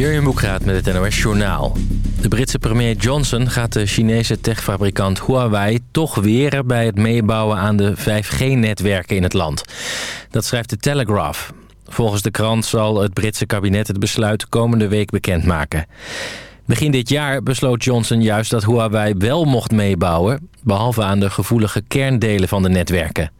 Jurjen Boekraat met het NOS Journaal. De Britse premier Johnson gaat de Chinese techfabrikant Huawei toch weren... bij het meebouwen aan de 5G-netwerken in het land. Dat schrijft de Telegraph. Volgens de krant zal het Britse kabinet het besluit komende week bekendmaken. Begin dit jaar besloot Johnson juist dat Huawei wel mocht meebouwen... behalve aan de gevoelige kerndelen van de netwerken.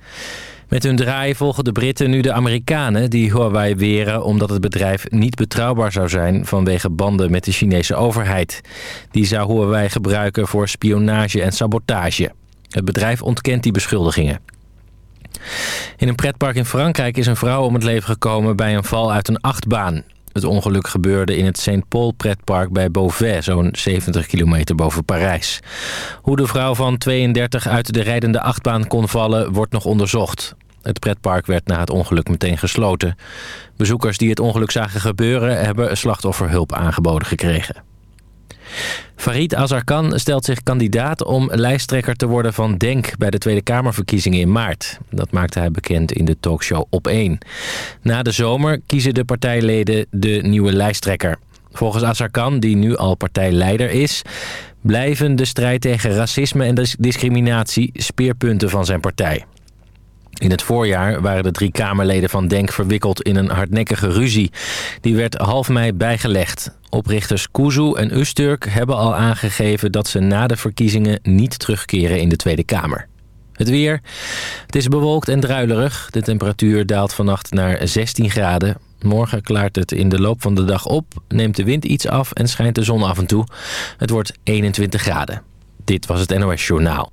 Met hun draai volgen de Britten nu de Amerikanen die Huawei weren... omdat het bedrijf niet betrouwbaar zou zijn vanwege banden met de Chinese overheid. Die zou Huawei gebruiken voor spionage en sabotage. Het bedrijf ontkent die beschuldigingen. In een pretpark in Frankrijk is een vrouw om het leven gekomen bij een val uit een achtbaan. Het ongeluk gebeurde in het St. Paul pretpark bij Beauvais, zo'n 70 kilometer boven Parijs. Hoe de vrouw van 32 uit de rijdende achtbaan kon vallen, wordt nog onderzocht. Het pretpark werd na het ongeluk meteen gesloten. Bezoekers die het ongeluk zagen gebeuren... hebben slachtofferhulp aangeboden gekregen. Farid Azarkan stelt zich kandidaat om lijsttrekker te worden van DENK... bij de Tweede Kamerverkiezingen in maart. Dat maakte hij bekend in de talkshow Op 1. Na de zomer kiezen de partijleden de nieuwe lijsttrekker. Volgens Azarkan, die nu al partijleider is... blijven de strijd tegen racisme en discriminatie speerpunten van zijn partij. In het voorjaar waren de drie Kamerleden van DENK verwikkeld in een hardnekkige ruzie. Die werd half mei bijgelegd. Oprichters Kuzu en Usturk hebben al aangegeven dat ze na de verkiezingen niet terugkeren in de Tweede Kamer. Het weer. Het is bewolkt en druilerig. De temperatuur daalt vannacht naar 16 graden. Morgen klaart het in de loop van de dag op, neemt de wind iets af en schijnt de zon af en toe. Het wordt 21 graden. Dit was het NOS Journaal.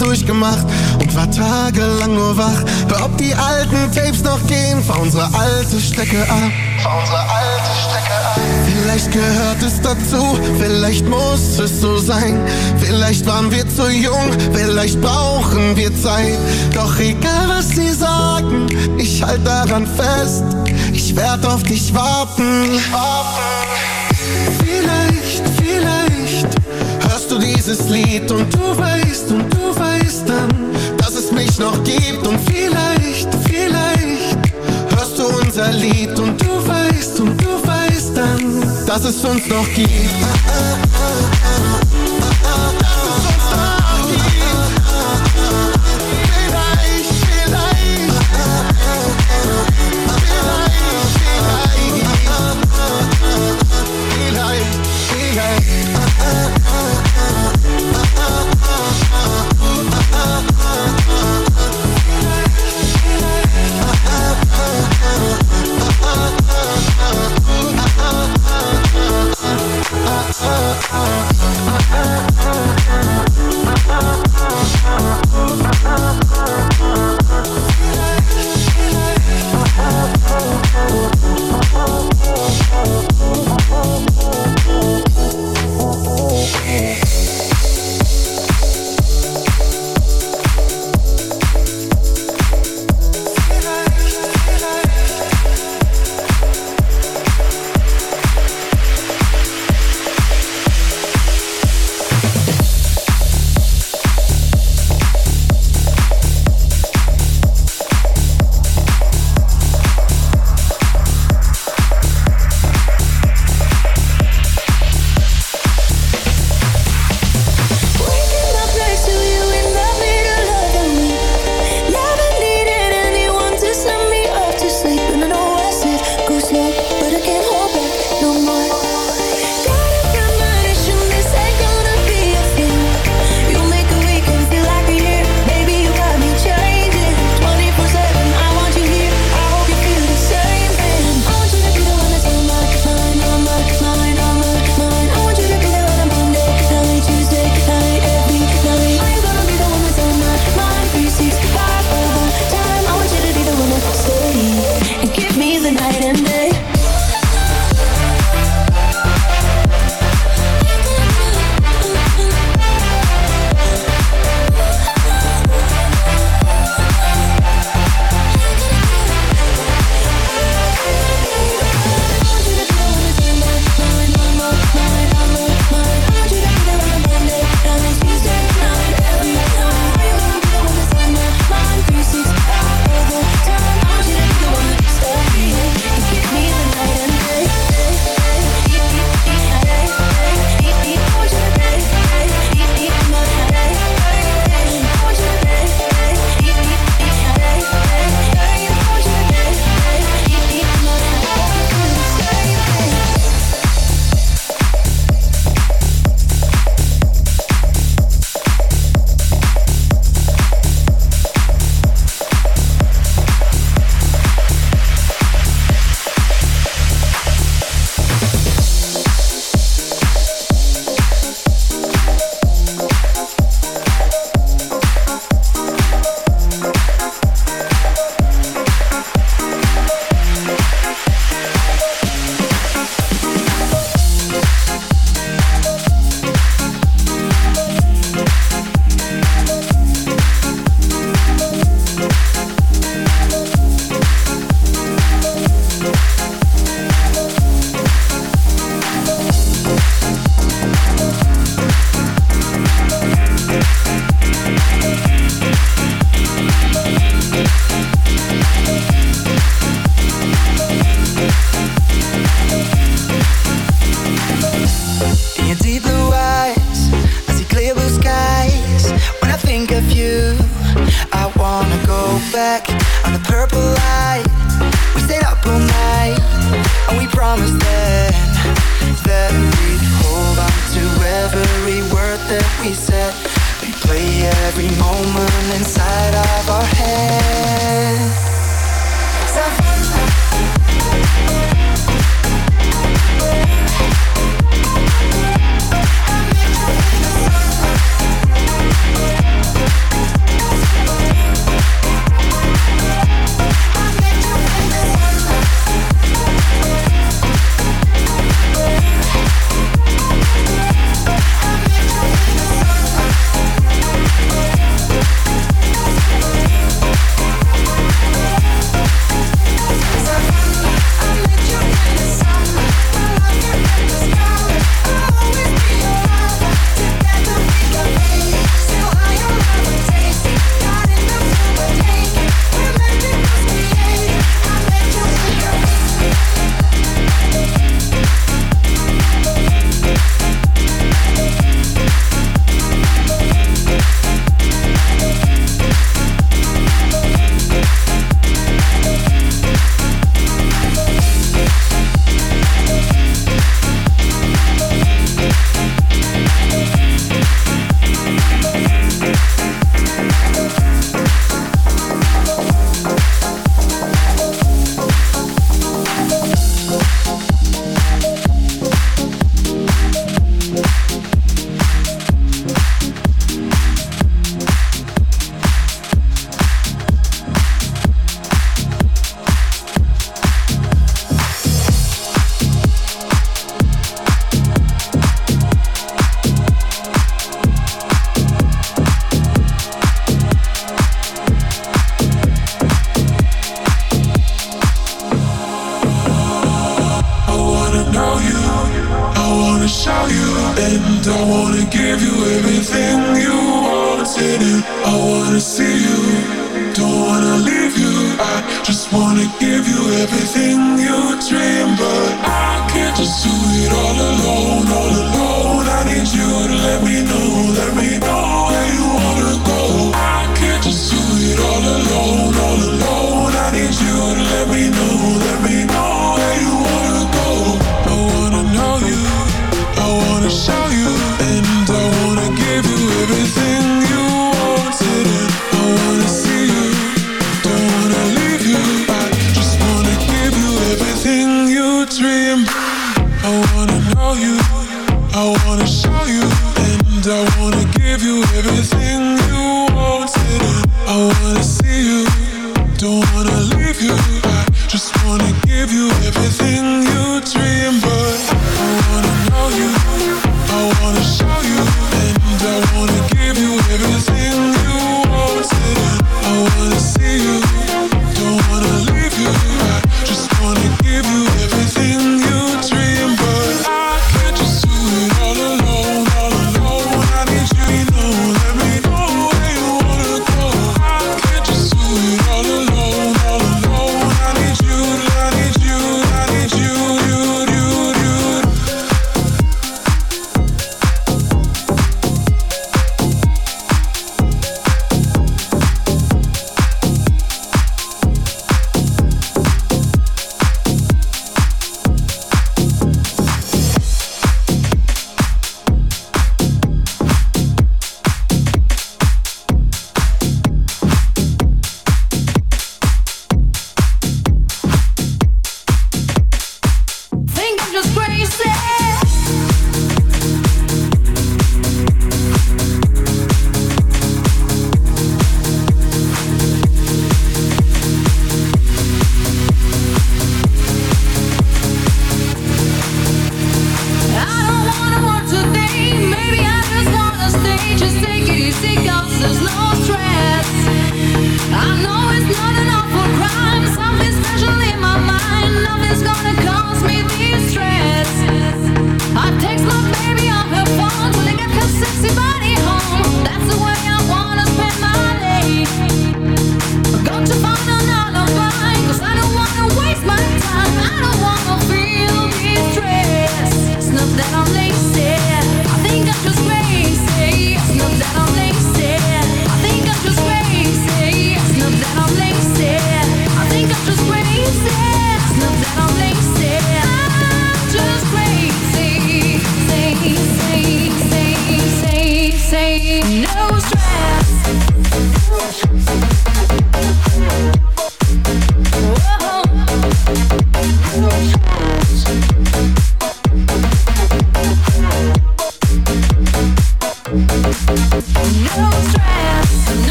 Durchgemacht und war tagelang nur wach. Hör, ob die alten Tapes noch gehen, fahr unsere alte Strecke ab. Fahr unsere alte Strecke ab. Vielleicht gehört es dazu, vielleicht muss es so sein. Vielleicht waren wir zu jung, vielleicht brauchen wir Zeit. Doch egal was sie sagen, ich halt daran fest. Ich werd auf dich warten. Vielleicht, dieses Lied und du weißt und du weißt dann mich noch gibt und vielleicht, vielleicht hörst du unser Lied und du weißt und du weißt dann, dass es uns noch gibt. Yeah.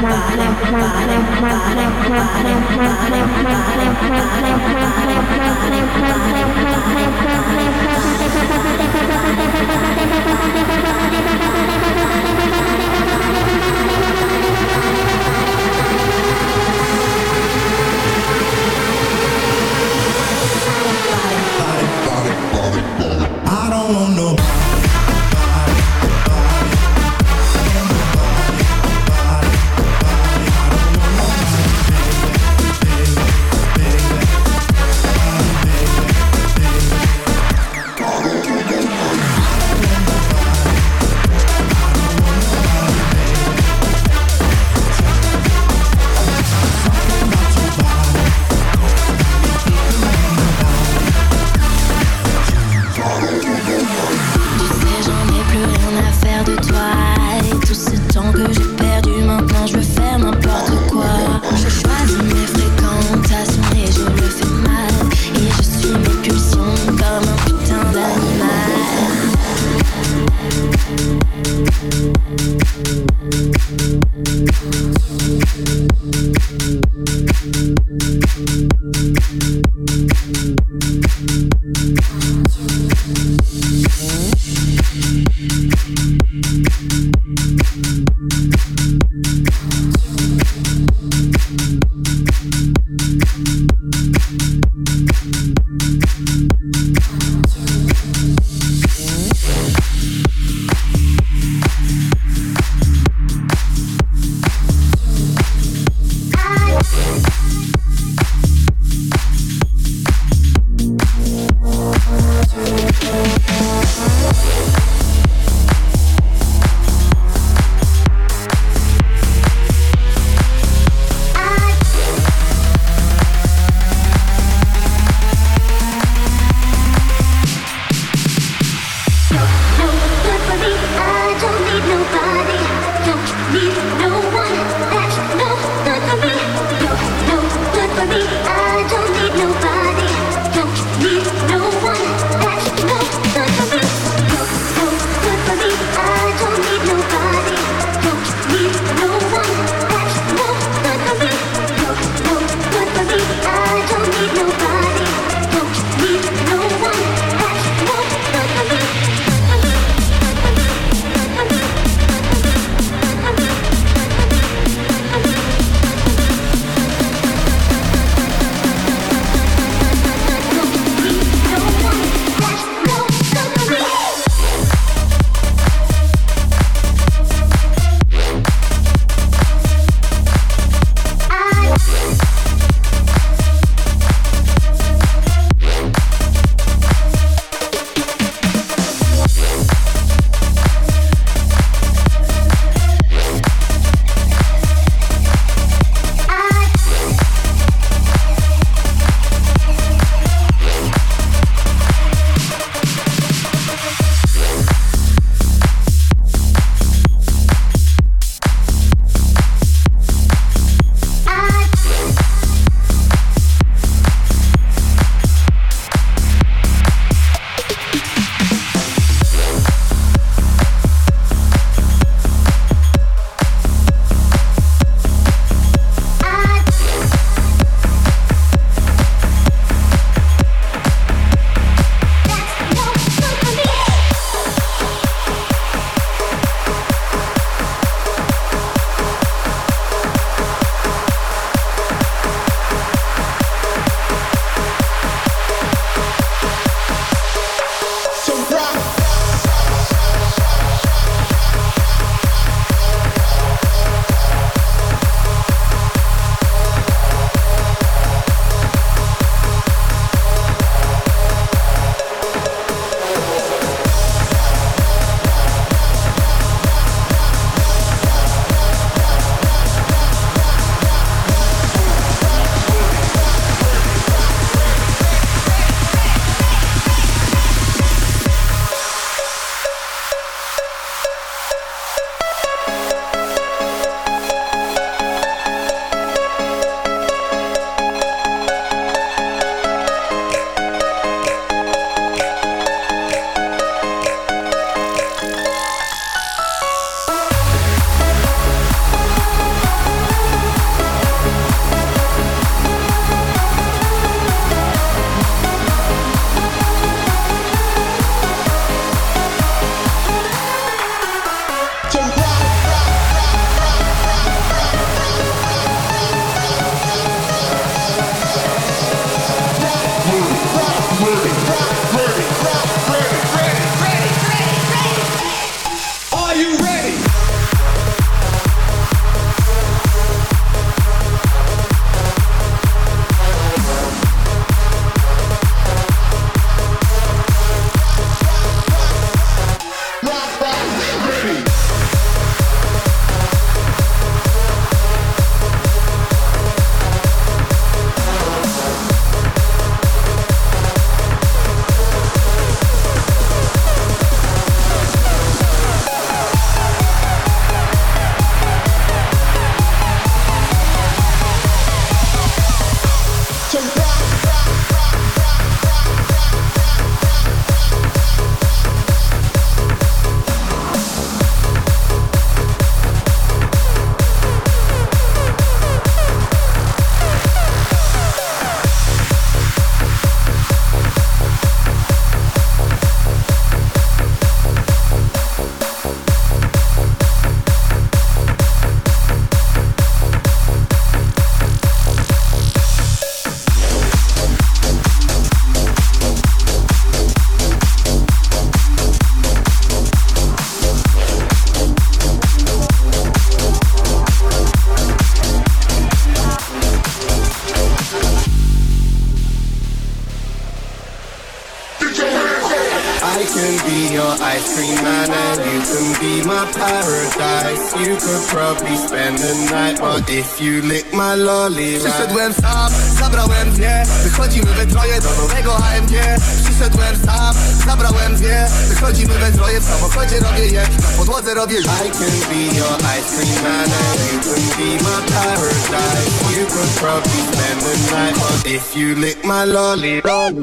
I don't want no If you lick my lolly She said when sam, zabrałem dwie Wychodzimy we troje do nowego HMG She said when sam, zabrałem dwie Wychodzimy we troje w samochodzie robię je Na podłodze robię I can be your ice cream man And you can be my paradise. You could probably spend the night But if you lick my lolly lolly